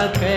உனக்கே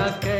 las que